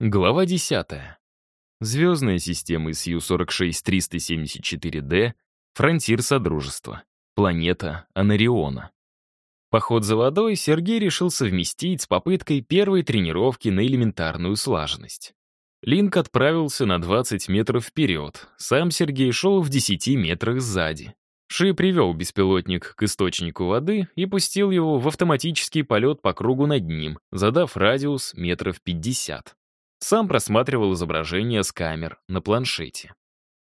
Глава 10. Звездная система СЮ-46-374D, фронтир Содружества, планета Анариона. Поход за водой Сергей решил совместить с попыткой первой тренировки на элементарную слаженность. Линк отправился на 20 метров вперед, сам Сергей шел в 10 метрах сзади. Ши привел беспилотник к источнику воды и пустил его в автоматический полет по кругу над ним, задав радиус метров 50. Сам просматривал изображение с камер на планшете.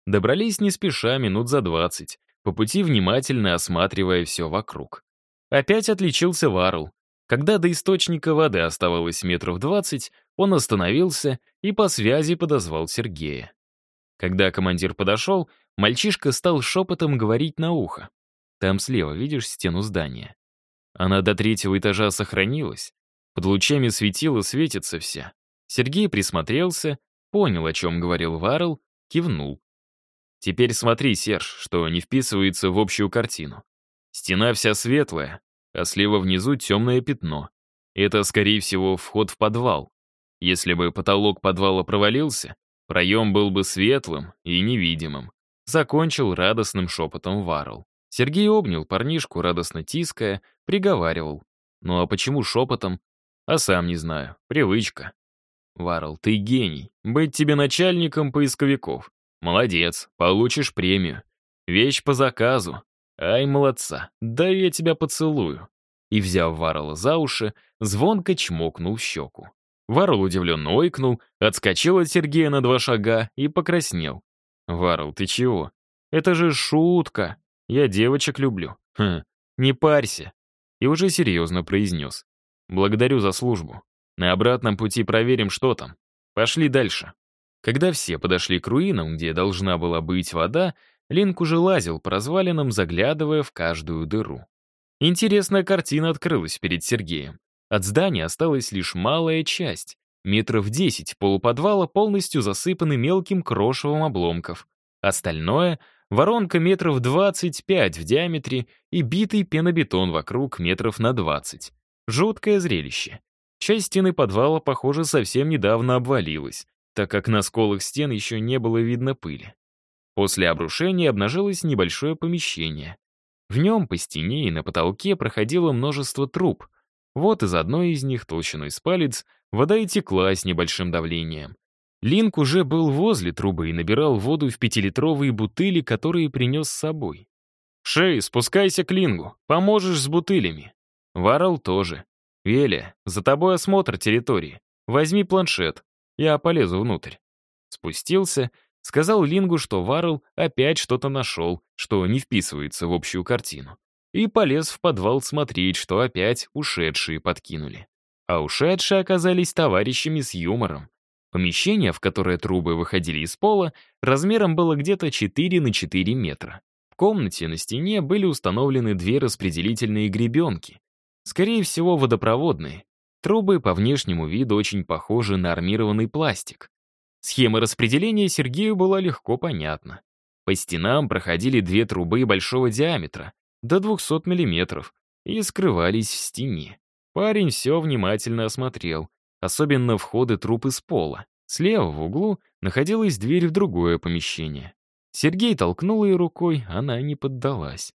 Добрались не спеша минут за 20, по пути внимательно осматривая все вокруг. Опять отличился Варл. Когда до источника воды оставалось метров 20, он остановился и по связи подозвал Сергея. Когда командир подошел, мальчишка стал шепотом говорить на ухо. «Там слева, видишь стену здания? Она до третьего этажа сохранилась. Под лучами светила светится вся. Сергей присмотрелся, понял, о чем говорил Варл, кивнул. «Теперь смотри, Серж, что не вписывается в общую картину. Стена вся светлая, а слева внизу темное пятно. Это, скорее всего, вход в подвал. Если бы потолок подвала провалился, проем был бы светлым и невидимым. Закончил радостным шепотом Варл. Сергей обнял парнишку, радостно тиская, приговаривал. Ну а почему шепотом? А сам не знаю. Привычка. Варл, ты гений. Быть тебе начальником поисковиков. Молодец, получишь премию. Вещь по заказу. Ай, молодца, дай я тебя поцелую. И, взяв Варла за уши, звонко чмокнул в щеку. Варл удивленно ойкнул, отскочил от Сергея на два шага и покраснел. «Варл, ты чего? Это же шутка. Я девочек люблю. Хм, не парься». И уже серьезно произнес. «Благодарю за службу. На обратном пути проверим, что там. Пошли дальше. Когда все подошли к руинам, где должна была быть вода, Линк уже лазил по развалинам, заглядывая в каждую дыру. Интересная картина открылась перед Сергеем. От здания осталась лишь малая часть. Метров десять полуподвала полностью засыпаны мелким крошевом обломков. Остальное — воронка метров 25 в диаметре и битый пенобетон вокруг метров на 20. Жуткое зрелище. Часть стены подвала, похоже, совсем недавно обвалилась, так как на сколах стен еще не было видно пыли. После обрушения обнажилось небольшое помещение. В нем по стене и на потолке проходило множество труб. Вот из одной из них, толщиной с палец, вода и текла с небольшим давлением. Линк уже был возле трубы и набирал воду в пятилитровые бутыли, которые принес с собой. «Шей, спускайся к Лингу, поможешь с бутылями». Варал тоже. «Веля, за тобой осмотр территории. Возьми планшет. Я полезу внутрь». Спустился, сказал Лингу, что Варл опять что-то нашел, что не вписывается в общую картину. И полез в подвал смотреть, что опять ушедшие подкинули. А ушедшие оказались товарищами с юмором. Помещение, в которое трубы выходили из пола, размером было где-то 4 на 4 метра. В комнате на стене были установлены две распределительные гребенки, Скорее всего, водопроводные. Трубы по внешнему виду очень похожи на армированный пластик. Схема распределения Сергею была легко понятна. По стенам проходили две трубы большого диаметра, до 200 мм, и скрывались в стене. Парень все внимательно осмотрел, особенно входы труб из пола. Слева в углу находилась дверь в другое помещение. Сергей толкнул ее рукой, она не поддалась.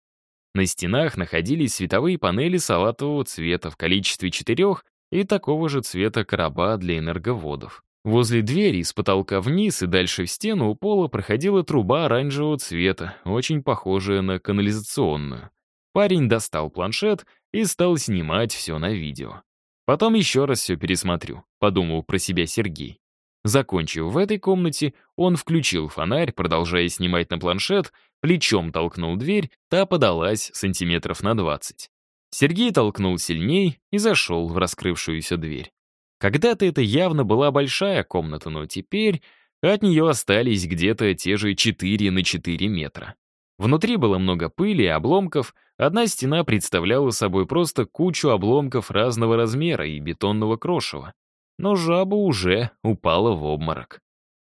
На стенах находились световые панели салатового цвета в количестве четырех и такого же цвета короба для энерговодов. Возле двери с потолка вниз и дальше в стену у пола проходила труба оранжевого цвета, очень похожая на канализационную. Парень достал планшет и стал снимать все на видео. Потом еще раз все пересмотрю, подумал про себя Сергей. Закончив в этой комнате, он включил фонарь, продолжая снимать на планшет, плечом толкнул дверь, та подалась сантиметров на 20. Сергей толкнул сильней и зашел в раскрывшуюся дверь. Когда-то это явно была большая комната, но теперь от нее остались где-то те же 4 на 4 метра. Внутри было много пыли и обломков, одна стена представляла собой просто кучу обломков разного размера и бетонного крошева но жаба уже упала в обморок.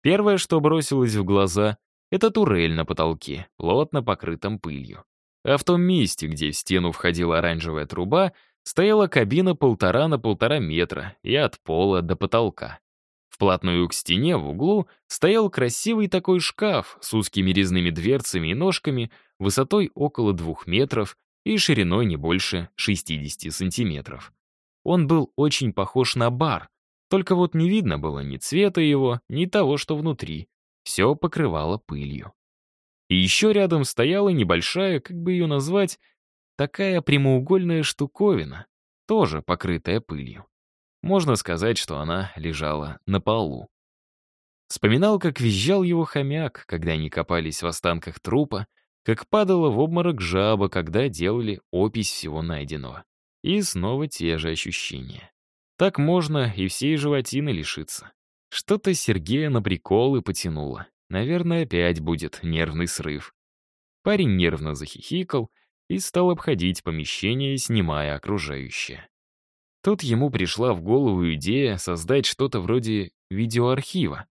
Первое, что бросилось в глаза, это турель на потолке, плотно покрытом пылью. А в том месте, где в стену входила оранжевая труба, стояла кабина полтора на полтора метра и от пола до потолка. Вплотную к стене в углу стоял красивый такой шкаф с узкими резными дверцами и ножками, высотой около двух метров и шириной не больше 60 сантиметров. Он был очень похож на бар, только вот не видно было ни цвета его, ни того, что внутри. Все покрывало пылью. И еще рядом стояла небольшая, как бы ее назвать, такая прямоугольная штуковина, тоже покрытая пылью. Можно сказать, что она лежала на полу. Вспоминал, как визжал его хомяк, когда они копались в останках трупа, как падала в обморок жаба, когда делали опись всего найденного. И снова те же ощущения. Так можно и всей животины лишиться. Что-то Сергея на приколы потянуло. Наверное, опять будет нервный срыв. Парень нервно захихикал и стал обходить помещение, снимая окружающее. Тут ему пришла в голову идея создать что-то вроде видеоархива.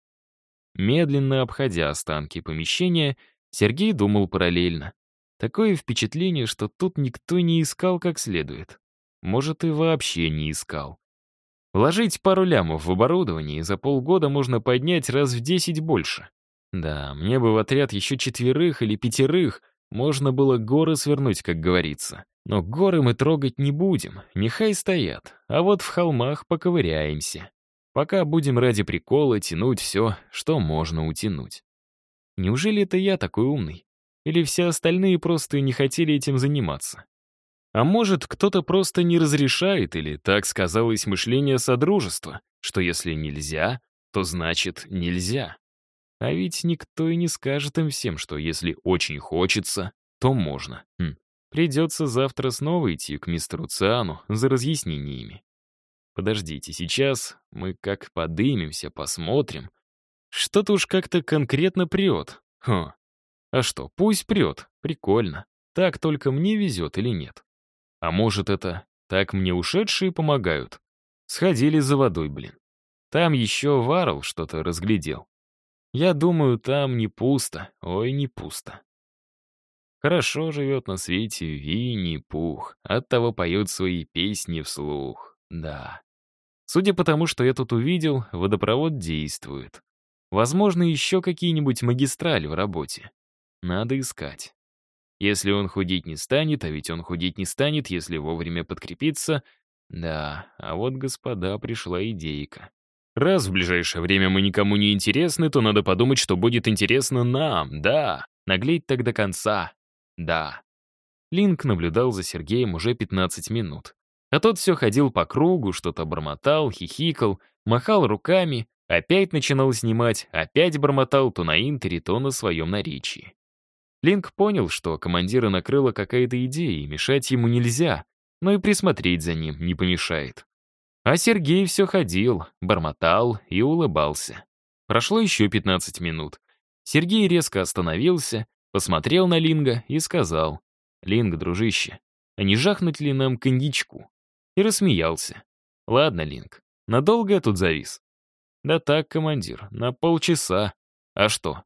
Медленно обходя останки помещения, Сергей думал параллельно. Такое впечатление, что тут никто не искал как следует. Может, и вообще не искал. Вложить пару лямов в оборудование, и за полгода можно поднять раз в десять больше. Да, мне бы в отряд еще четверых или пятерых, можно было горы свернуть, как говорится. Но горы мы трогать не будем, нехай стоят, а вот в холмах поковыряемся. Пока будем ради прикола тянуть все, что можно утянуть. Неужели это я такой умный? Или все остальные просто не хотели этим заниматься? А может, кто-то просто не разрешает, или так сказалось мышление Содружества, что если нельзя, то значит нельзя. А ведь никто и не скажет им всем, что если очень хочется, то можно. Хм. Придется завтра снова идти к мистеру Циану за разъяснениями. Подождите, сейчас мы как подымемся, посмотрим. Что-то уж как-то конкретно прет. Хм. А что, пусть прет, прикольно. Так только мне везет или нет? А может, это так мне ушедшие помогают? Сходили за водой, блин. Там еще Варл что-то разглядел. Я думаю, там не пусто, ой, не пусто. Хорошо живет на свете Винни-Пух, оттого поет свои песни вслух, да. Судя по тому, что я тут увидел, водопровод действует. Возможно, еще какие-нибудь магистрали в работе. Надо искать. Если он худеть не станет, а ведь он худеть не станет, если вовремя подкрепиться. Да, а вот, господа, пришла идейка. Раз в ближайшее время мы никому не интересны, то надо подумать, что будет интересно нам, да. Наглеть так до конца, да. Линк наблюдал за Сергеем уже 15 минут. А тот все ходил по кругу, что-то бормотал, хихикал, махал руками, опять начинал снимать, опять бормотал то на интере, то на своем наречии. Линк понял, что командира накрыла какая-то идея, и мешать ему нельзя, но и присмотреть за ним не помешает. А Сергей все ходил, бормотал и улыбался. Прошло еще 15 минут. Сергей резко остановился, посмотрел на Линга и сказал, «Линг, дружище, а не жахнуть ли нам коньячку?» И рассмеялся. «Ладно, Линг, надолго я тут завис?» «Да так, командир, на полчаса. А что?»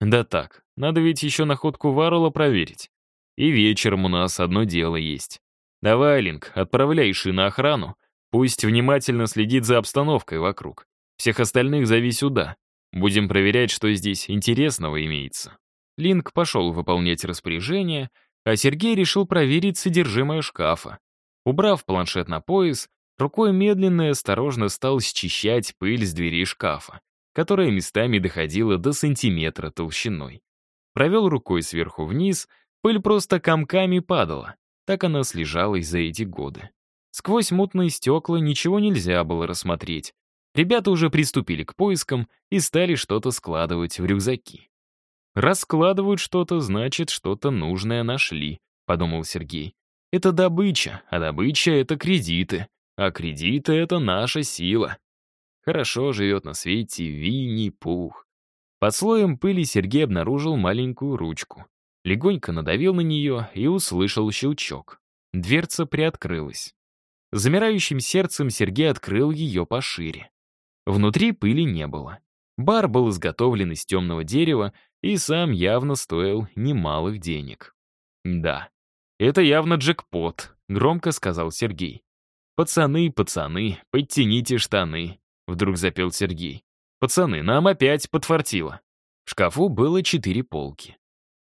«Да так, надо ведь еще находку Варрелла проверить. И вечером у нас одно дело есть. Давай, Линк, отправляй Ши на охрану. Пусть внимательно следит за обстановкой вокруг. Всех остальных зови сюда. Будем проверять, что здесь интересного имеется». Линк пошел выполнять распоряжение, а Сергей решил проверить содержимое шкафа. Убрав планшет на пояс, рукой медленно и осторожно стал счищать пыль с двери шкафа, которая местами доходила до сантиметра толщиной. Провел рукой сверху вниз, пыль просто комками падала. Так она слежалась за эти годы. Сквозь мутные стекла ничего нельзя было рассмотреть. Ребята уже приступили к поискам и стали что-то складывать в рюкзаки. «Раскладывают что-то, значит, что-то нужное нашли», — подумал Сергей. «Это добыча, а добыча — это кредиты, а кредиты — это наша сила». Хорошо живет на свете Винни-Пух. Под слоем пыли Сергей обнаружил маленькую ручку. Легонько надавил на нее и услышал щелчок. Дверца приоткрылась. Замирающим сердцем Сергей открыл ее пошире. Внутри пыли не было. Бар был изготовлен из темного дерева и сам явно стоил немалых денег. «Да, это явно джекпот», — громко сказал Сергей. «Пацаны, пацаны, подтяните штаны. вдруг запел Сергей. «Пацаны, нам опять подфартило». В шкафу было четыре полки.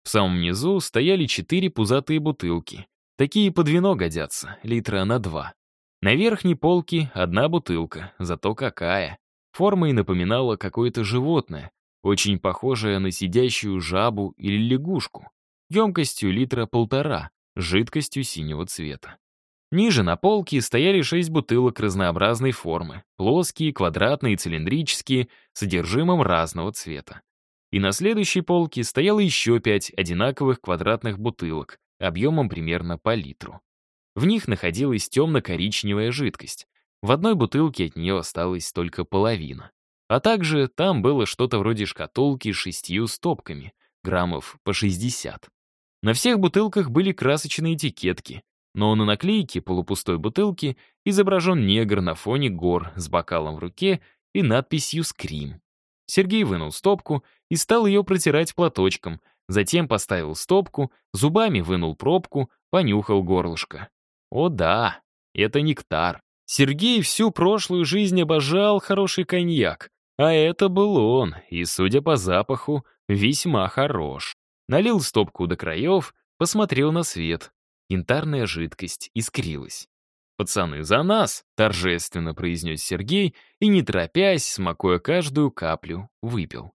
В самом низу стояли четыре пузатые бутылки. Такие под вино годятся, литра на два. На верхней полке одна бутылка, зато какая. Формой напоминала какое-то животное, очень похожее на сидящую жабу или лягушку. Емкостью литра полтора, жидкостью синего цвета. Ниже на полке стояли шесть бутылок разнообразной формы, плоские, квадратные, цилиндрические, содержимым разного цвета. И на следующей полке стояло еще пять одинаковых квадратных бутылок, объемом примерно по литру. В них находилась темно-коричневая жидкость. В одной бутылке от нее осталась только половина. А также там было что-то вроде шкатулки с шестью стопками, граммов по 60. На всех бутылках были красочные этикетки, но на наклейке полупустой бутылки изображен негр на фоне гор с бокалом в руке и надписью «Скрим». Сергей вынул стопку и стал ее протирать платочком, затем поставил стопку, зубами вынул пробку, понюхал горлышко. О да, это нектар. Сергей всю прошлую жизнь обожал хороший коньяк, а это был он, и, судя по запаху, весьма хорош. Налил стопку до краев, посмотрел на свет, Янтарная жидкость искрилась. «Пацаны, за нас!» — торжественно произнес Сергей и, не торопясь, смакуя каждую каплю, выпил.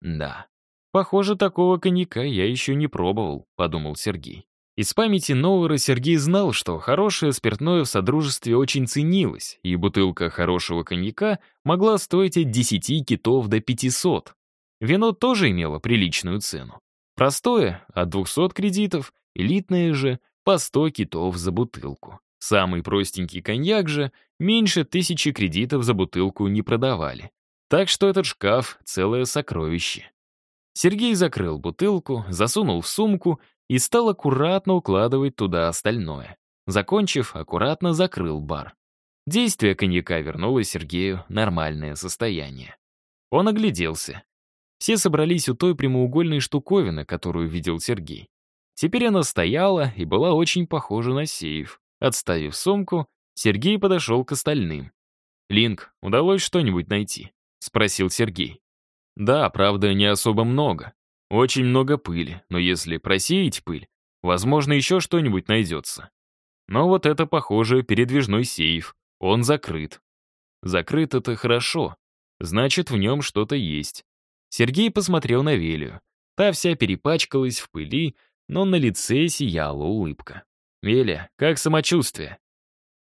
«Да, похоже, такого коньяка я еще не пробовал», — подумал Сергей. Из памяти Новора Сергей знал, что хорошее спиртное в Содружестве очень ценилось, и бутылка хорошего коньяка могла стоить от 10 китов до 500. Вино тоже имело приличную цену. Простое — от 200 кредитов, элитное же по 100 китов за бутылку. Самый простенький коньяк же меньше тысячи кредитов за бутылку не продавали. Так что этот шкаф — целое сокровище. Сергей закрыл бутылку, засунул в сумку и стал аккуратно укладывать туда остальное. Закончив, аккуратно закрыл бар. Действие коньяка вернуло Сергею нормальное состояние. Он огляделся. Все собрались у той прямоугольной штуковины, которую видел Сергей. Теперь она стояла и была очень похожа на сейф. Отставив сумку, Сергей подошел к остальным. «Линк, удалось что-нибудь найти?» — спросил Сергей. «Да, правда, не особо много. Очень много пыли, но если просеять пыль, возможно, еще что-нибудь найдется. Но вот это, похоже, передвижной сейф. Он закрыт. Закрыт — это хорошо. Значит, в нем что-то есть». Сергей посмотрел на Велию. Та вся перепачкалась в пыли, но на лице сияла улыбка. «Веля, как самочувствие?»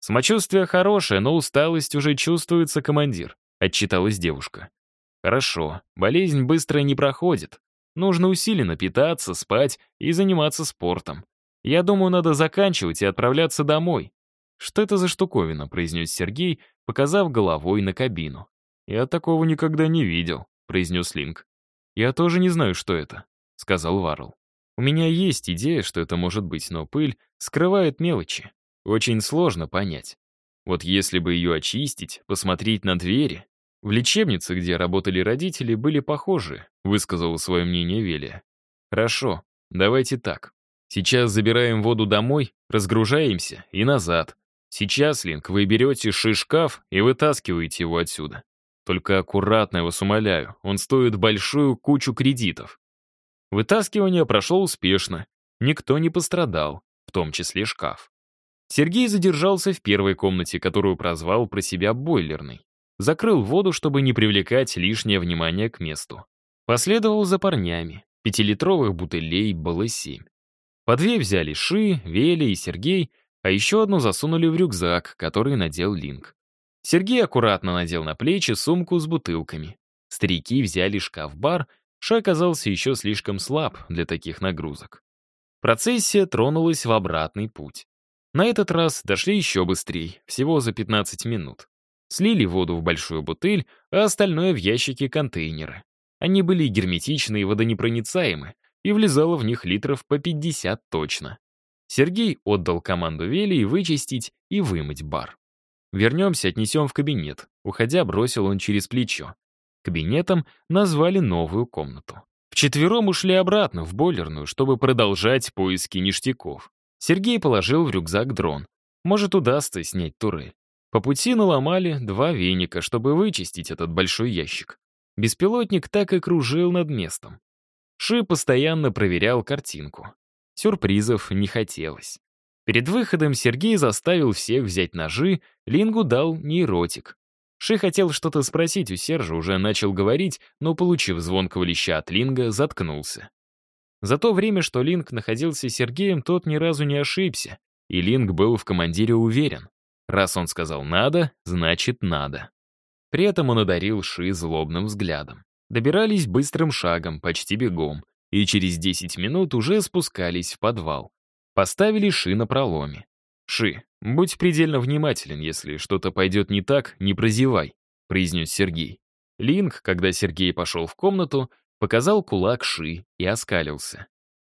«Самочувствие хорошее, но усталость уже чувствуется, командир», — отчиталась девушка. «Хорошо, болезнь быстро не проходит. Нужно усиленно питаться, спать и заниматься спортом. Я думаю, надо заканчивать и отправляться домой». «Что это за штуковина?» — произнес Сергей, показав головой на кабину. «Я такого никогда не видел», — произнес Линк. «Я тоже не знаю, что это», — сказал Варл. У меня есть идея, что это может быть, но пыль скрывает мелочи. Очень сложно понять. Вот если бы ее очистить, посмотреть на двери... В лечебнице, где работали родители, были похожи, высказала свое мнение Велия. Хорошо, давайте так. Сейчас забираем воду домой, разгружаемся и назад. Сейчас, Линк, вы берете шишкаф и вытаскиваете его отсюда. Только аккуратно, я вас он стоит большую кучу кредитов. Вытаскивание прошло успешно. Никто не пострадал, в том числе шкаф. Сергей задержался в первой комнате, которую прозвал про себя бойлерной. Закрыл воду, чтобы не привлекать лишнее внимание к месту. Последовал за парнями. Пятилитровых бутылей было семь. По две взяли Ши, Вели и Сергей, а еще одну засунули в рюкзак, который надел Линк. Сергей аккуратно надел на плечи сумку с бутылками. Старики взяли шкаф-бар — Ша оказался еще слишком слаб для таких нагрузок. Процессия тронулась в обратный путь. На этот раз дошли еще быстрее, всего за 15 минут. Слили воду в большую бутыль, а остальное в ящики контейнеры. Они были герметичны и водонепроницаемы, и влезало в них литров по 50 точно. Сергей отдал команду Вели вычистить и вымыть бар. «Вернемся, отнесем в кабинет», уходя бросил он через плечо. Кабинетом назвали новую комнату. Вчетвером ушли обратно в бойлерную, чтобы продолжать поиски ништяков. Сергей положил в рюкзак дрон. Может, удастся снять турель. По пути наломали два веника, чтобы вычистить этот большой ящик. Беспилотник так и кружил над местом. Ши постоянно проверял картинку. Сюрпризов не хотелось. Перед выходом Сергей заставил всех взять ножи, Лингу дал нейротик. Ши хотел что-то спросить у Сержа, уже начал говорить, но, получив звонкого леща от Линга, заткнулся. За то время, что Линг находился с Сергеем, тот ни разу не ошибся, и Линг был в командире уверен. Раз он сказал «надо», значит «надо». При этом он одарил Ши злобным взглядом. Добирались быстрым шагом, почти бегом, и через 10 минут уже спускались в подвал. Поставили Ши на проломе. «Ши, будь предельно внимателен, если что-то пойдет не так, не прозевай», произнес Сергей. Линк, когда Сергей пошел в комнату, показал кулак Ши и оскалился.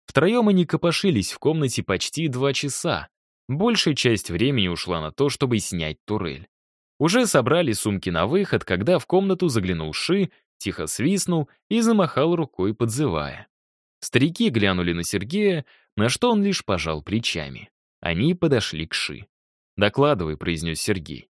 Втроем они копошились в комнате почти два часа, Большая часть времени ушла на то, чтобы снять турель. Уже собрали сумки на выход, когда в комнату заглянул Ши, тихо свистнул и замахал рукой, подзывая. Старики глянули на Сергея, на что он лишь пожал плечами. Они подошли к Ши. «Докладывай», — произнес Сергей.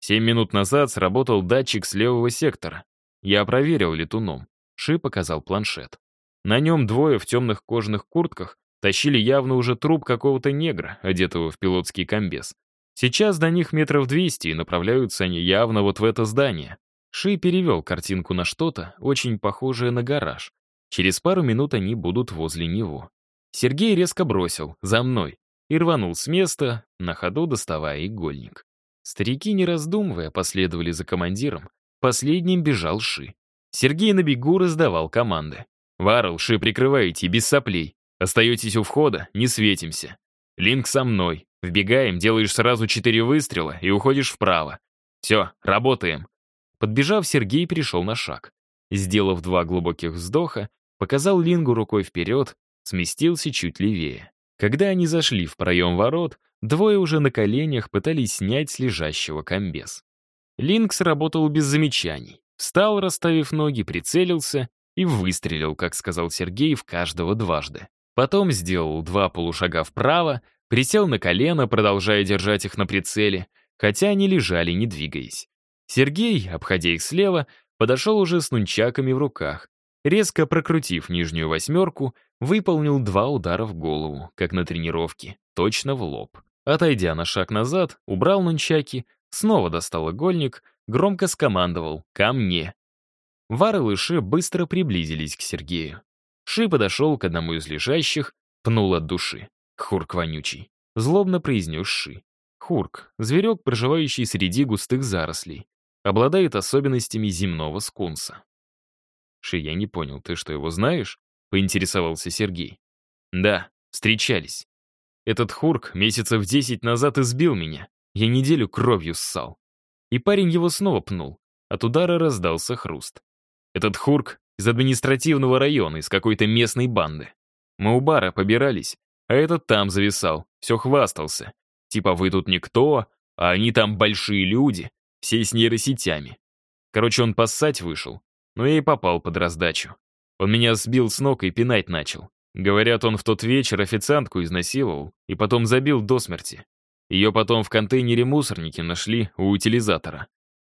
Семь минут назад сработал датчик с левого сектора. Я проверил летуном. Ши показал планшет. На нем двое в темных кожаных куртках Тащили явно уже труп какого-то негра, одетого в пилотский комбез. Сейчас до них метров двести, и направляются они явно вот в это здание. Ши перевел картинку на что-то, очень похожее на гараж. Через пару минут они будут возле него. Сергей резко бросил «За мной!» И рванул с места, на ходу доставая игольник. Старики, не раздумывая, последовали за командиром. Последним бежал Ши. Сергей на бегу раздавал команды. «Варл, Ши, прикрывайте, без соплей. Остаетесь у входа, не светимся. Линк со мной. Вбегаем, делаешь сразу четыре выстрела и уходишь вправо. Все, работаем. Подбежав, Сергей перешел на шаг. Сделав два глубоких вздоха, показал Лингу рукой вперед, сместился чуть левее. Когда они зашли в проем ворот, двое уже на коленях пытались снять с лежащего комбез. Линк сработал без замечаний. Встал, расставив ноги, прицелился и выстрелил, как сказал Сергей, в каждого дважды. Потом сделал два полушага вправо, присел на колено, продолжая держать их на прицеле, хотя они лежали, не двигаясь. Сергей, обходя их слева, подошел уже с нунчаками в руках. Резко прокрутив нижнюю восьмерку, выполнил два удара в голову, как на тренировке, точно в лоб. Отойдя на шаг назад, убрал нунчаки, снова достал игольник, громко скомандовал «Ко мне!». Вар и быстро приблизились к Сергею. Ши подошел к одному из лежащих, пнул от души. Хурк вонючий. Злобно произнес Ши. Хурк — зверек, проживающий среди густых зарослей. Обладает особенностями земного скунса. Ши, я не понял, ты что, его знаешь? Поинтересовался Сергей. Да, встречались. Этот Хурк месяцев десять назад избил меня. Я неделю кровью ссал. И парень его снова пнул. От удара раздался хруст. Этот Хурк из административного района, из какой-то местной банды. Мы у бара побирались, а этот там зависал, все хвастался. Типа вы тут никто, а они там большие люди, все с нейросетями. Короче, он поссать вышел, но я и попал под раздачу. Он меня сбил с ног и пинать начал. Говорят, он в тот вечер официантку изнасиловал и потом забил до смерти. Ее потом в контейнере мусорники нашли у утилизатора.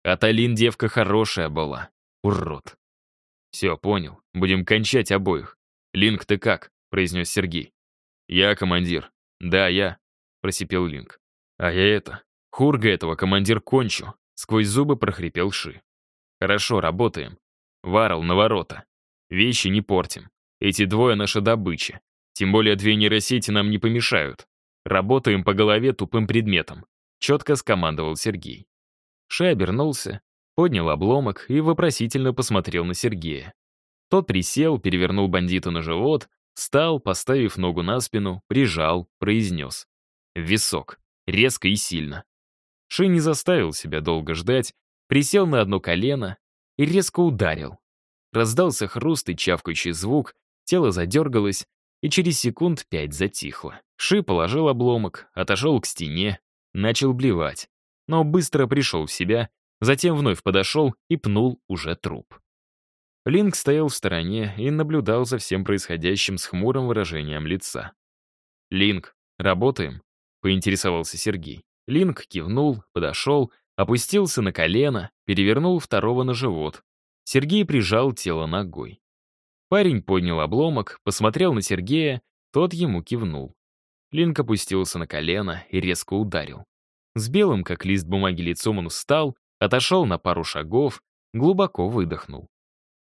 А Талин девка хорошая была. Урод. «Все, понял. Будем кончать обоих. Линк, ты как?» — произнес Сергей. «Я командир». «Да, я», — просипел Линк. «А я это. Хурга этого командир кончу», — сквозь зубы прохрипел Ши. «Хорошо, работаем. Варл на ворота. Вещи не портим. Эти двое наша добыча. Тем более две нейросети нам не помешают. Работаем по голове тупым предметом», — четко скомандовал Сергей. Ши обернулся, поднял обломок и вопросительно посмотрел на Сергея. Тот присел, перевернул бандита на живот, встал, поставив ногу на спину, прижал, произнес. висок. Резко и сильно. Ши не заставил себя долго ждать, присел на одно колено и резко ударил. Раздался хруст и чавкающий звук, тело задергалось, и через секунд пять затихло. Ши положил обломок, отошел к стене, начал блевать, но быстро пришел в себя Затем вновь подошел и пнул уже труп. Линк стоял в стороне и наблюдал за всем происходящим с хмурым выражением лица. «Линк, работаем?» — поинтересовался Сергей. Линк кивнул, подошел, опустился на колено, перевернул второго на живот. Сергей прижал тело ногой. Парень поднял обломок, посмотрел на Сергея, тот ему кивнул. Линк опустился на колено и резко ударил. С белым, как лист бумаги лицом он встал, отошел на пару шагов, глубоко выдохнул.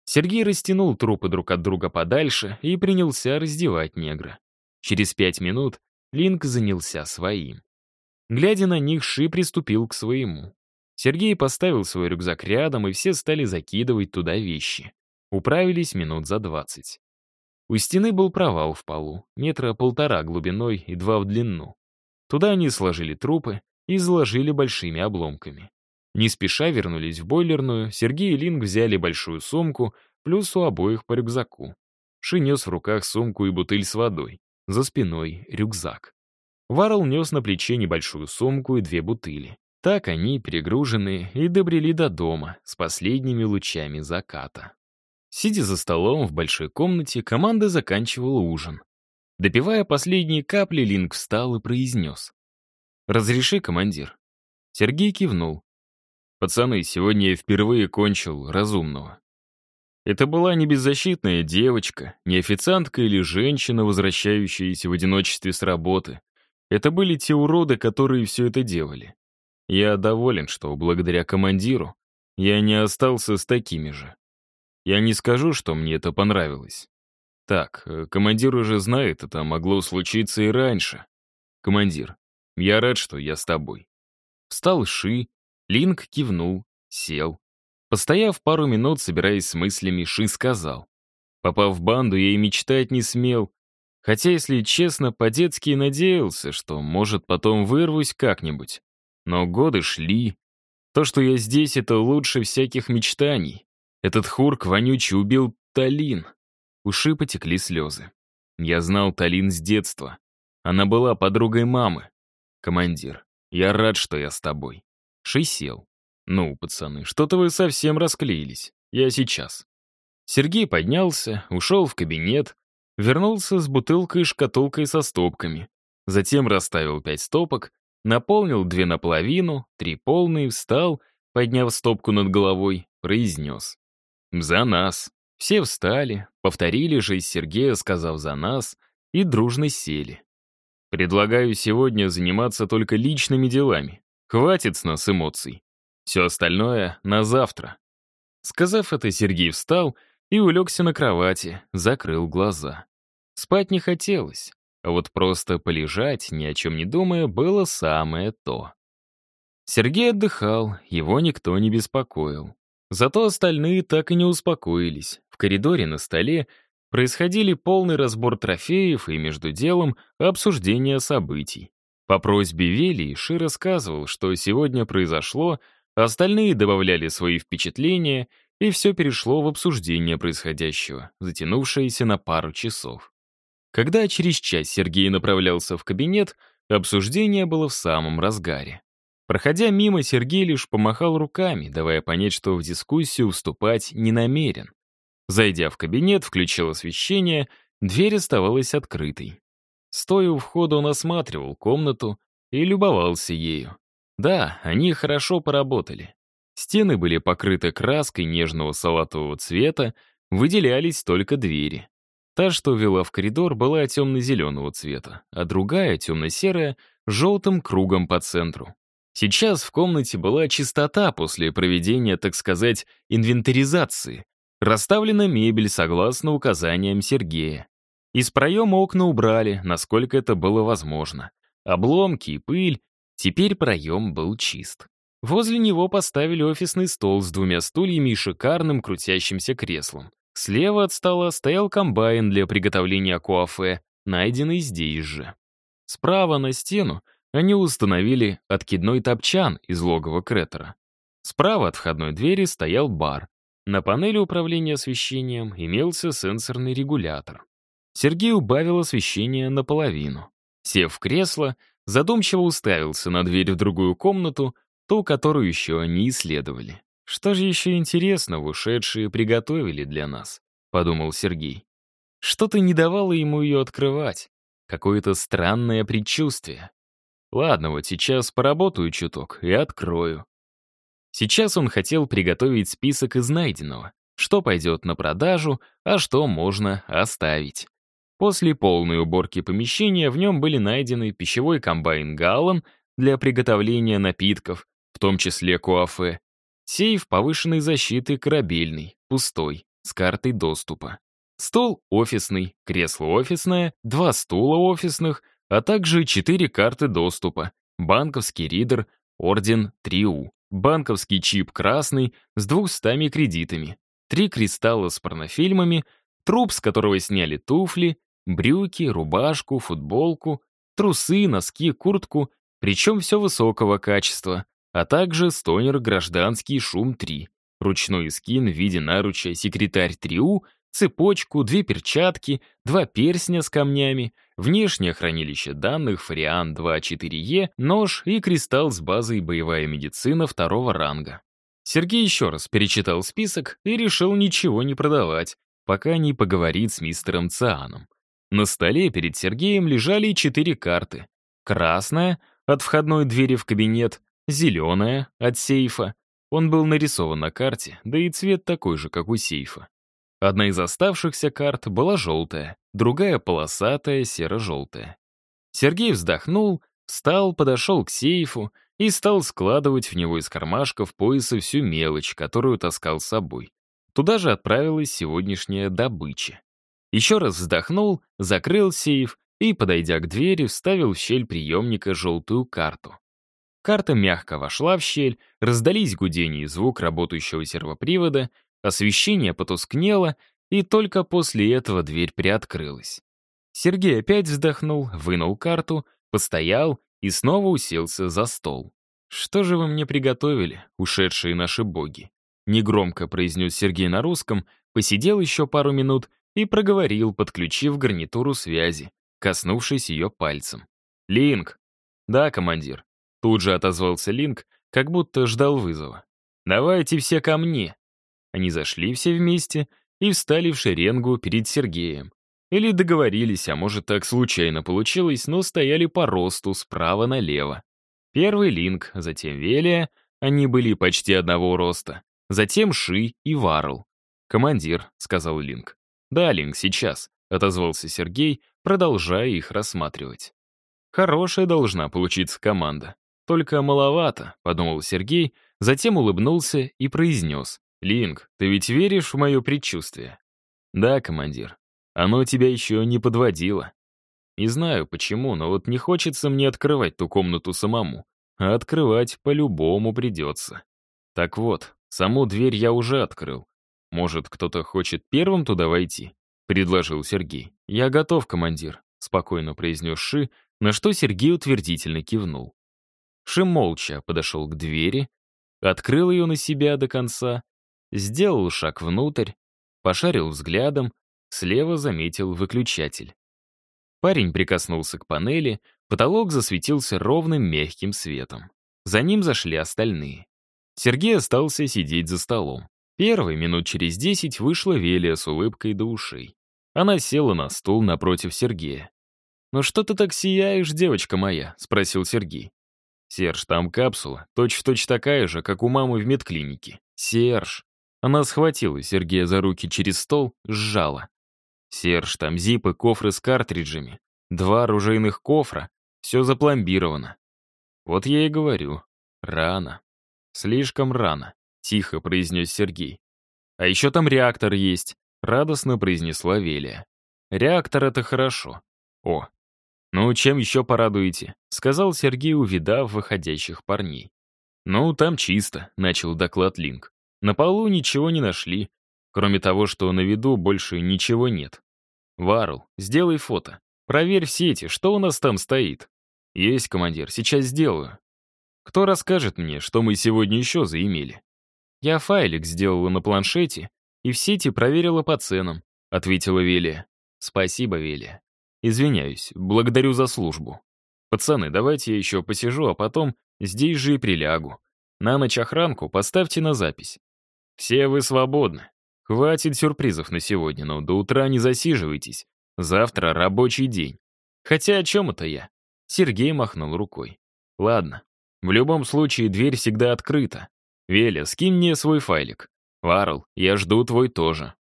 Сергей растянул трупы друг от друга подальше и принялся раздевать негра. Через пять минут Линк занялся своим. Глядя на них, Ши приступил к своему. Сергей поставил свой рюкзак рядом, и все стали закидывать туда вещи. Управились минут за двадцать. У стены был провал в полу, метра полтора глубиной и два в длину. Туда они сложили трупы и заложили большими обломками. Не спеша вернулись в бойлерную, Сергей и Линк взяли большую сумку, плюс у обоих по рюкзаку. Ши нес в руках сумку и бутыль с водой, за спиной рюкзак. Варл нес на плече небольшую сумку и две бутыли. Так они, перегруженные, и добрели до дома с последними лучами заката. Сидя за столом в большой комнате, команда заканчивала ужин. Допивая последние капли, Линк встал и произнес. «Разреши, командир». Сергей кивнул. «Пацаны, сегодня я впервые кончил разумного. Это была не беззащитная девочка, не официантка или женщина, возвращающаяся в одиночестве с работы. Это были те уроды, которые все это делали. Я доволен, что благодаря командиру я не остался с такими же. Я не скажу, что мне это понравилось. Так, э, командир уже знает, это могло случиться и раньше. Командир, я рад, что я с тобой. Встал Ши, Линк кивнул, сел. Постояв пару минут, собираясь с мыслями, Ши сказал. Попав в банду, я и мечтать не смел, Хотя, если честно, по-детски надеялся, что, может, потом вырвусь как-нибудь. Но годы шли. То, что я здесь, это лучше всяких мечтаний. Этот хурк вонючий убил Талин. Уши потекли слезы. Я знал Талин с детства. Она была подругой мамы. Командир, я рад, что я с тобой. Ши сел. Ну, пацаны, что-то вы совсем расклеились. Я сейчас. Сергей поднялся, ушел в кабинет, Вернулся с бутылкой и шкатулкой со стопками. Затем расставил пять стопок, наполнил две наполовину, три полные, встал, подняв стопку над головой, произнес. «За нас». Все встали, повторили же из Сергея, сказав «за нас», и дружно сели. «Предлагаю сегодня заниматься только личными делами. Хватит с нас эмоций. Все остальное на завтра». Сказав это, Сергей встал и улегся на кровати, закрыл глаза. Спать не хотелось, а вот просто полежать, ни о чем не думая, было самое то. Сергей отдыхал, его никто не беспокоил. Зато остальные так и не успокоились. В коридоре на столе происходили полный разбор трофеев и между делом обсуждение событий. По просьбе Вели Ши рассказывал, что сегодня произошло, остальные добавляли свои впечатления, и все перешло в обсуждение происходящего, затянувшееся на пару часов. Когда через час Сергей направлялся в кабинет, обсуждение было в самом разгаре. Проходя мимо, Сергей лишь помахал руками, давая понять, что в дискуссию вступать не намерен. Зайдя в кабинет, включил освещение, дверь оставалась открытой. Стоя у входа, он осматривал комнату и любовался ею. Да, они хорошо поработали. Стены были покрыты краской нежного салатового цвета, выделялись только двери. Та, что вела в коридор, была темно-зеленого цвета, а другая, темно-серая, желтым кругом по центру. Сейчас в комнате была чистота после проведения, так сказать, инвентаризации. Расставлена мебель согласно указаниям Сергея. Из проема окна убрали, насколько это было возможно. Обломки и пыль. Теперь проем был чист. Возле него поставили офисный стол с двумя стульями и шикарным крутящимся креслом. Слева от стола стоял комбайн для приготовления куафе, найденный здесь же. Справа на стену они установили откидной топчан из логова Кретера. Справа от входной двери стоял бар. На панели управления освещением имелся сенсорный регулятор. Сергей убавил освещение наполовину. Сев в кресло, задумчиво уставился на дверь в другую комнату, ту, которую еще не исследовали. «Что же еще интересного ушедшие приготовили для нас?» — подумал Сергей. Что-то не давало ему ее открывать. Какое-то странное предчувствие. Ладно, вот сейчас поработаю чуток и открою. Сейчас он хотел приготовить список из найденного, что пойдет на продажу, а что можно оставить. После полной уборки помещения в нем были найдены пищевой комбайн «Галлон» для приготовления напитков, в том числе куафе, сейф повышенной защиты корабельный, пустой, с картой доступа, стол офисный, кресло офисное, два стула офисных, а также четыре карты доступа, банковский ридер, орден 3У, банковский чип красный с двухстами кредитами, три кристалла с порнофильмами, труп, с которого сняли туфли, брюки, рубашку, футболку, трусы, носки, куртку, причем все высокого качества, а также стонер «Гражданский шум-3», ручной скин в виде наруча «Секретарь 3У», цепочку, две перчатки, два перстня с камнями, внешнее хранилище данных Фариан 2.4Е, нож и кристалл с базой «Боевая медицина» второго ранга. Сергей еще раз перечитал список и решил ничего не продавать, пока не поговорит с мистером Цианом. На столе перед Сергеем лежали четыре карты. Красная — от входной двери в кабинет, зеленая — от сейфа. Он был нарисован на карте, да и цвет такой же, как у сейфа. Одна из оставшихся карт была желтая, другая — полосатая, серо-желтая. Сергей вздохнул, встал, подошел к сейфу и стал складывать в него из кармашков пояса всю мелочь, которую таскал с собой. Туда же отправилась сегодняшняя добыча. Еще раз вздохнул, закрыл сейф и, подойдя к двери, вставил в щель приемника желтую карту. Карта мягко вошла в щель, раздались гудение и звук работающего сервопривода, освещение потускнело, и только после этого дверь приоткрылась. Сергей опять вздохнул, вынул карту, постоял и снова уселся за стол. «Что же вы мне приготовили, ушедшие наши боги?» Негромко произнес Сергей на русском, посидел еще пару минут и проговорил, подключив гарнитуру связи, коснувшись ее пальцем. «Линк!» «Да, командир». Тут же отозвался Линк, как будто ждал вызова. «Давайте все ко мне!» Они зашли все вместе и встали в шеренгу перед Сергеем. Или договорились, а может так случайно получилось, но стояли по росту справа налево. Первый Линк, затем Велия, они были почти одного роста. Затем Ши и Варл. «Командир», — сказал Линк. «Да, Линк, сейчас», — отозвался Сергей, продолжая их рассматривать. «Хорошая должна получиться команда. Только маловато», — подумал Сергей, затем улыбнулся и произнес. «Линк, ты ведь веришь в мое предчувствие?» «Да, командир. Оно тебя еще не подводило. Не знаю почему, но вот не хочется мне открывать ту комнату самому, а открывать по-любому придется. Так вот, саму дверь я уже открыл. Может, кто-то хочет первым туда войти?» — предложил Сергей. «Я готов, командир», — спокойно произнес Ши, на что Сергей утвердительно кивнул. Ши молча подошел к двери, открыл ее на себя до конца, сделал шаг внутрь, пошарил взглядом, слева заметил выключатель. Парень прикоснулся к панели, потолок засветился ровным мягким светом. За ним зашли остальные. Сергей остался сидеть за столом. Первый, минут через десять, вышла Велия с улыбкой до ушей. Она села на стул напротив Сергея. «Ну что ты так сияешь, девочка моя?» — спросил Сергей. «Серж, там капсула, точь-в-точь точь такая же, как у мамы в медклинике. Серж!» Она схватила Сергея за руки через стол, сжала. «Серж, там зипы, кофры с картриджами. Два оружейных кофра. Все запломбировано». «Вот я и говорю. Рано. Слишком рано. — тихо произнес Сергей. «А еще там реактор есть», — радостно произнесла Велия. «Реактор — это хорошо. О, ну чем еще порадуете?» — сказал Сергей, увидав выходящих парней. «Ну, там чисто», — начал доклад Линк. «На полу ничего не нашли, кроме того, что на виду больше ничего нет. Варл, сделай фото. Проверь в сети, что у нас там стоит». «Есть, командир, сейчас сделаю». «Кто расскажет мне, что мы сегодня еще заимели?» «Я файлик сделала на планшете и в сети проверила по ценам», — ответила Велия. «Спасибо, Велия. Извиняюсь, благодарю за службу. Пацаны, давайте я еще посижу, а потом здесь же и прилягу. На ночь охранку поставьте на запись. Все вы свободны. Хватит сюрпризов на сегодня, но до утра не засиживайтесь. Завтра рабочий день. Хотя о чем это я?» Сергей махнул рукой. «Ладно. В любом случае, дверь всегда открыта. Веля, скинь мне свой файлик. Варл, я жду твой тоже.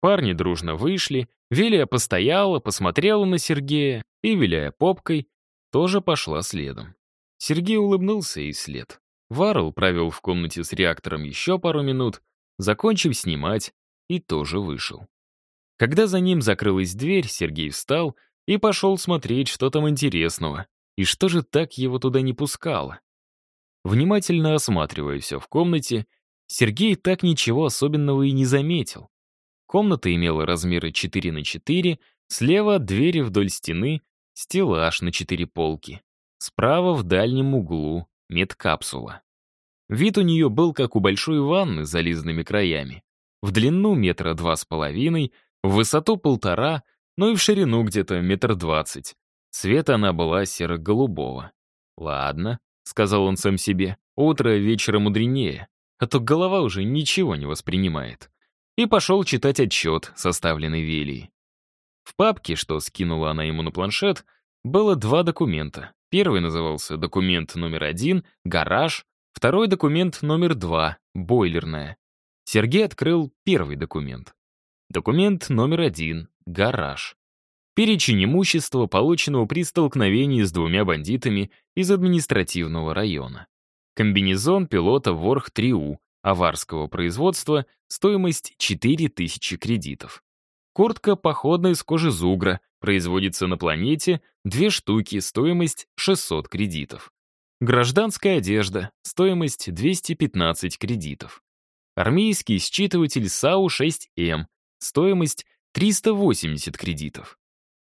Парни дружно вышли, Велия постояла, посмотрела на Сергея и, виляя попкой, тоже пошла следом. Сергей улыбнулся и след. Варл провел в комнате с реактором еще пару минут, закончив снимать, и тоже вышел. Когда за ним закрылась дверь, Сергей встал и пошел смотреть, что там интересного, и что же так его туда не пускало. Внимательно осматривая все в комнате, Сергей так ничего особенного и не заметил. Комната имела размеры 4 на 4, слева двери вдоль стены, стеллаж на 4 полки. Справа в дальнем углу медкапсула. Вид у нее был как у большой ванны с зализанными краями. В длину метра два с половиной, в высоту полтора, ну и в ширину где-то метр двадцать. Цвет она была серо-голубого. «Ладно», — сказал он сам себе, — «утро вечера мудренее, а то голова уже ничего не воспринимает». И пошел читать отчет, составленный Велией. В папке, что скинула она ему на планшет, было два документа. Первый назывался «Документ номер один», «Гараж», Второй документ номер два, бойлерная. Сергей открыл первый документ. Документ номер один, гараж. Перечень имущества, полученного при столкновении с двумя бандитами из административного района. Комбинезон пилота Ворх-3У, аварского производства, стоимость 4000 кредитов. Куртка походная из кожи зугра, производится на планете, две штуки, стоимость 600 кредитов. Гражданская одежда, стоимость 215 кредитов. Армейский считыватель САУ-6М, стоимость 380 кредитов.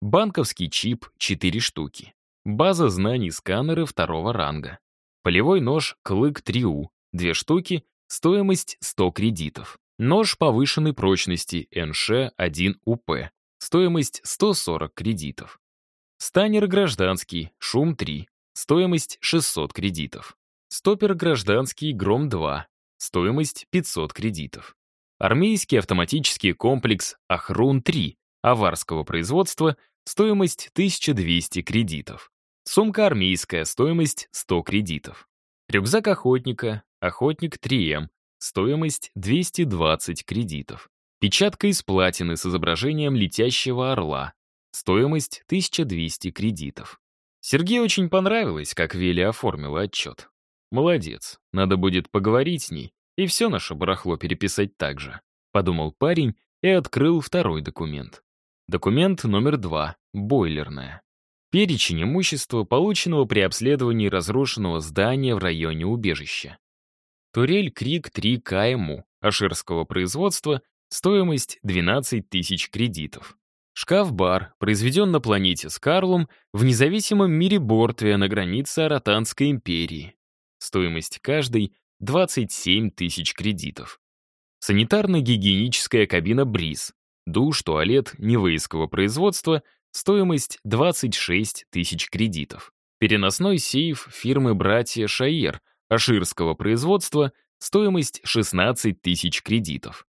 Банковский чип 4 штуки. База знаний сканеры второго ранга. Полевой нож Клык-3У, 2 штуки, стоимость 100 кредитов. Нож повышенной прочности НШ-1УП, стоимость 140 кредитов. Станер гражданский, шум 3, Стоимость 600 кредитов. Стопер гражданский Гром-2. Стоимость 500 кредитов. Армейский автоматический комплекс Ахрун-3 аварского производства. Стоимость 1200 кредитов. Сумка армейская. Стоимость 100 кредитов. Рюкзак охотника. Охотник 3М. Стоимость 220 кредитов. Печатка из платины с изображением летящего орла. Стоимость 1200 кредитов. Сергею очень понравилось, как Вели оформила отчет. Молодец, надо будет поговорить с ней и все наше барахло переписать так же, подумал парень и открыл второй документ. Документ номер два, бойлерная. Перечень имущества, полученного при обследовании разрушенного здания в районе убежища. Турель Крик-3 КМУ, аширского производства, стоимость 12 тысяч кредитов. Шкаф-бар произведен на планете Скарлум в независимом мире Бортвия на границе Аратанской империи. Стоимость каждой — 27 тысяч кредитов. Санитарно-гигиеническая кабина «Бриз». Душ, туалет невыиского производства. Стоимость 26 тысяч кредитов. Переносной сейф фирмы «Братья Шаер» аширского производства. Стоимость 16 тысяч кредитов.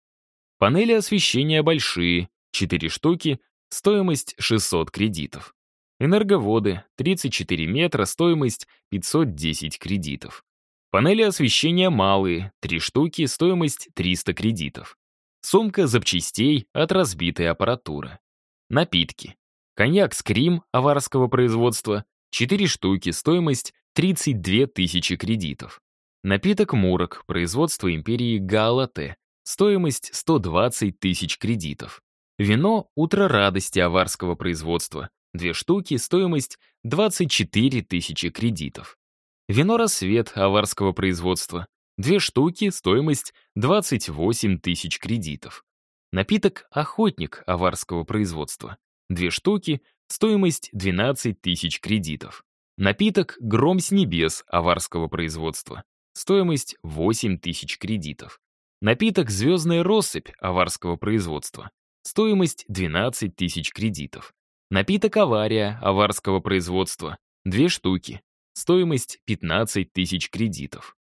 Панели освещения большие, 4 штуки, Стоимость 600 кредитов. Энерговоды 34 метра, стоимость 510 кредитов. Панели освещения малые, 3 штуки, стоимость 300 кредитов. Сумка запчастей от разбитой аппаратуры. Напитки. Коньяк «Скрим» аварского производства, 4 штуки, стоимость 32 тысячи кредитов. Напиток «Мурок» производства империи Гаалате, стоимость 120 тысяч кредитов. Вино «Утро радости» аварского производства. Две штуки, стоимость 24 тысячи кредитов. Вино «Рассвет» аварского производства. Две штуки, стоимость 28 тысяч кредитов. Напиток «Охотник» аварского производства. Две штуки, стоимость 12 тысяч кредитов. Напиток «Гром с небес» аварского производства. Стоимость 8 тысяч кредитов. Напиток «Звездная россыпь» аварского производства. Стоимость 12 тысяч кредитов. Напиток «Авария» аварского производства. Две штуки. Стоимость 15 тысяч кредитов.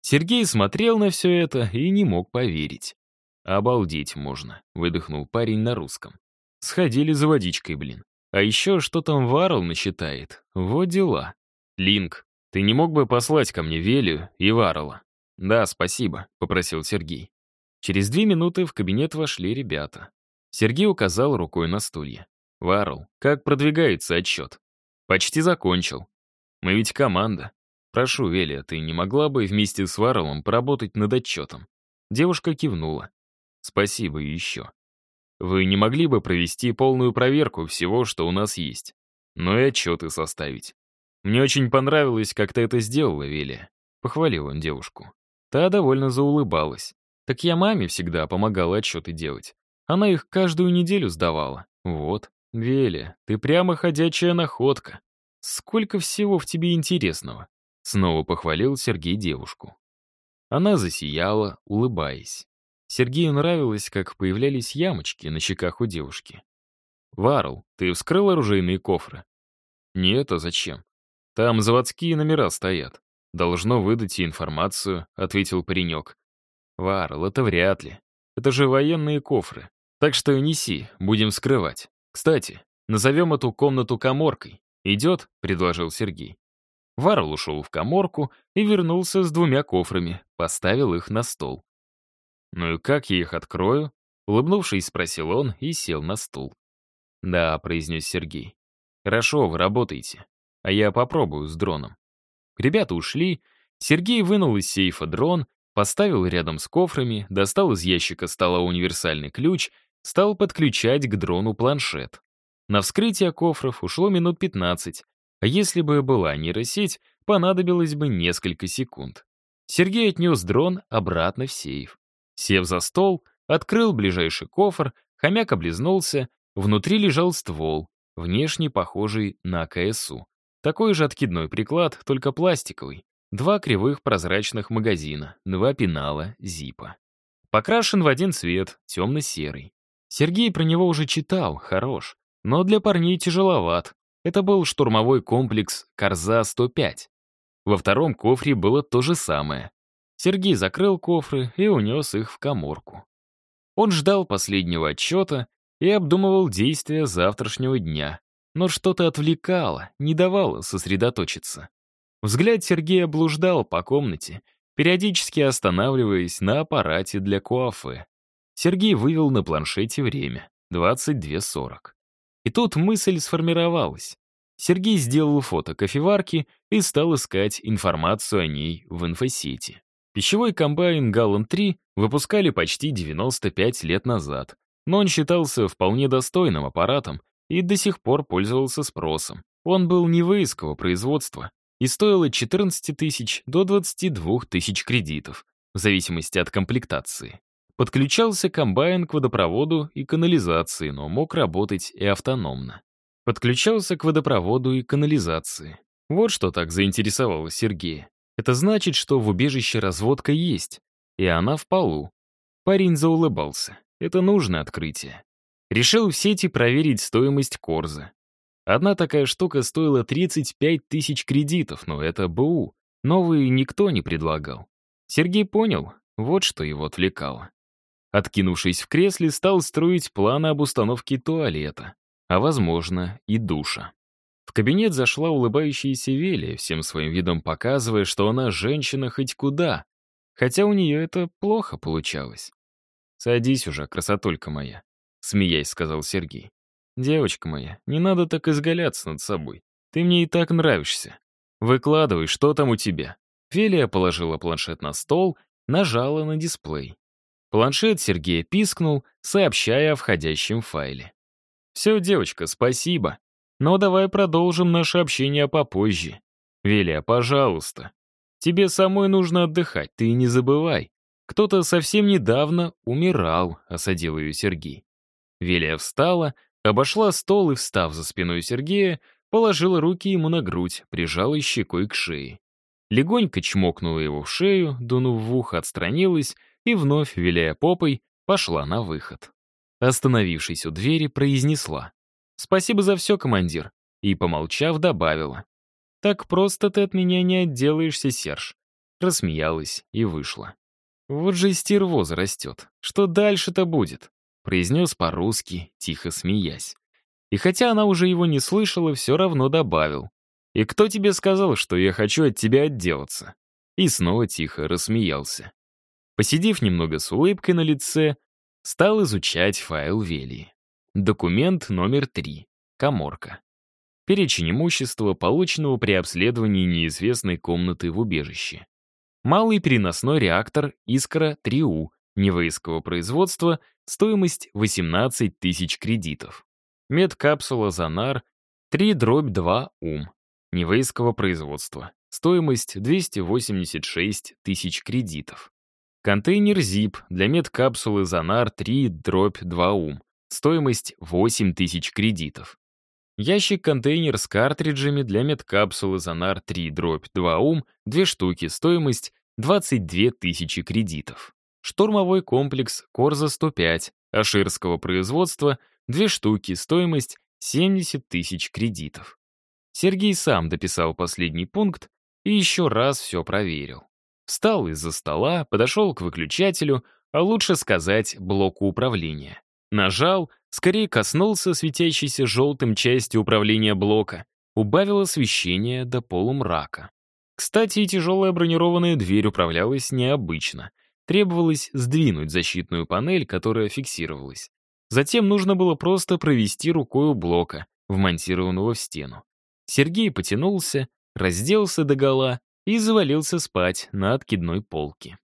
Сергей смотрел на все это и не мог поверить. «Обалдеть можно», — выдохнул парень на русском. «Сходили за водичкой, блин. А еще что там Варл насчитает? Вот дела. Линк, ты не мог бы послать ко мне Велию и Варла?» «Да, спасибо», — попросил Сергей. Через две минуты в кабинет вошли ребята. Сергей указал рукой на стулья. «Варл, как продвигается отчет?» «Почти закончил. Мы ведь команда. Прошу, Велия, ты не могла бы вместе с Варлом поработать над отчетом?» Девушка кивнула. «Спасибо еще. Вы не могли бы провести полную проверку всего, что у нас есть, но и отчеты составить. Мне очень понравилось, как ты это сделала, Велия». Похвалил он девушку. Та довольно заулыбалась. Так я маме всегда помогала отчеты делать. Она их каждую неделю сдавала. Вот, Веля, ты прямо ходячая находка. Сколько всего в тебе интересного. Снова похвалил Сергей девушку. Она засияла, улыбаясь. Сергею нравилось, как появлялись ямочки на щеках у девушки. «Варл, ты вскрыл оружейные кофры?» «Нет, а зачем? Там заводские номера стоят. Должно выдать и информацию», — ответил паренек. «Варл, это вряд ли. Это же военные кофры. Так что неси, будем скрывать. Кстати, назовем эту комнату коморкой. Идет?» — предложил Сергей. Варл ушел в коморку и вернулся с двумя кофрами, поставил их на стол. «Ну и как я их открою?» — улыбнувшись, спросил он и сел на стул. «Да», — произнес Сергей. «Хорошо, вы работаете, а я попробую с дроном». Ребята ушли, Сергей вынул из сейфа дрон Поставил рядом с кофрами, достал из ящика стола универсальный ключ, стал подключать к дрону планшет. На вскрытие кофров ушло минут 15, а если бы была нейросеть, понадобилось бы несколько секунд. Сергей отнес дрон обратно в сейф. Сев за стол, открыл ближайший кофр, хомяк облизнулся, внутри лежал ствол, внешне похожий на КСУ. Такой же откидной приклад, только пластиковый. Два кривых прозрачных магазина, два пенала, зипа. Покрашен в один цвет, темно-серый. Сергей про него уже читал, хорош. Но для парней тяжеловат. Это был штурмовой комплекс «Корза-105». Во втором кофре было то же самое. Сергей закрыл кофры и унес их в коморку. Он ждал последнего отчета и обдумывал действия завтрашнего дня. Но что-то отвлекало, не давало сосредоточиться. Взгляд Сергея блуждал по комнате, периодически останавливаясь на аппарате для куафе. Сергей вывел на планшете время — 22.40. И тут мысль сформировалась. Сергей сделал фото кофеварки и стал искать информацию о ней в инфосети. Пищевой комбайн «Галлон-3» выпускали почти 95 лет назад, но он считался вполне достойным аппаратом и до сих пор пользовался спросом. Он был невыиского производства, и стоило 14 тысяч до 22 тысяч кредитов, в зависимости от комплектации. Подключался комбайн к водопроводу и канализации, но мог работать и автономно. Подключался к водопроводу и канализации. Вот что так заинтересовало Сергея. Это значит, что в убежище разводка есть, и она в полу. Парень заулыбался. Это нужное открытие. Решил в сети проверить стоимость Корза. Одна такая штука стоила 35 тысяч кредитов, но это БУ. Новые никто не предлагал. Сергей понял, вот что его отвлекало. Откинувшись в кресле, стал строить планы об установке туалета, а, возможно, и душа. В кабинет зашла улыбающаяся Велия, всем своим видом показывая, что она женщина хоть куда, хотя у нее это плохо получалось. «Садись уже, красотулька моя», — смеясь сказал Сергей. «Девочка моя, не надо так изгаляться над собой. Ты мне и так нравишься. Выкладывай, что там у тебя». Фелия положила планшет на стол, нажала на дисплей. Планшет Сергея пискнул, сообщая о входящем файле. «Все, девочка, спасибо. Но давай продолжим наше общение попозже. Велия, пожалуйста. Тебе самой нужно отдыхать, ты не забывай. Кто-то совсем недавно умирал», — осадил ее Сергей. Велия встала, Обошла стол и, встав за спиной Сергея, положила руки ему на грудь, прижала щекой к шее. Легонько чмокнула его в шею, дунув в ухо, отстранилась и, вновь, виляя попой, пошла на выход. Остановившись у двери, произнесла. «Спасибо за все, командир», и, помолчав, добавила. «Так просто ты от меня не отделаешься, Серж». Рассмеялась и вышла. «Вот же стервоза растет. Что дальше-то будет?» произнес по-русски, тихо смеясь. И хотя она уже его не слышала, все равно добавил. «И кто тебе сказал, что я хочу от тебя отделаться? и снова тихо рассмеялся. Посидев немного с улыбкой на лице, стал изучать файл Велии. Документ номер три. Коморка. Перечень имущества, полученного при обследовании неизвестной комнаты в убежище. Малый переносной реактор «Искра-3У» невоиского производства, стоимость 18 тысяч кредитов. Медкапсула «Занар» 3 дробь 2 ум. Невейского производства. Стоимость 286 тысяч кредитов. Контейнер ZIP для медкапсулы «Занар» 3 дробь 2 ум. Стоимость 8 тысяч кредитов. Ящик-контейнер с картриджами для медкапсулы «Занар» 3 дробь 2 ум, 2 штуки, стоимость 22 тысячи кредитов. Штурмовой комплекс «Корза-105» аширского производства, 2 штуки, стоимость 70 тысяч кредитов. Сергей сам дописал последний пункт и еще раз все проверил. Встал из-за стола, подошел к выключателю, а лучше сказать, блоку управления. Нажал, скорее коснулся светящейся желтым части управления блока, убавил освещение до полумрака. Кстати, тяжелая бронированная дверь управлялась необычно. Требовалось сдвинуть защитную панель, которая фиксировалась. Затем нужно было просто провести рукой у блока, вмонтированного в стену. Сергей потянулся, разделся догола и завалился спать на откидной полке.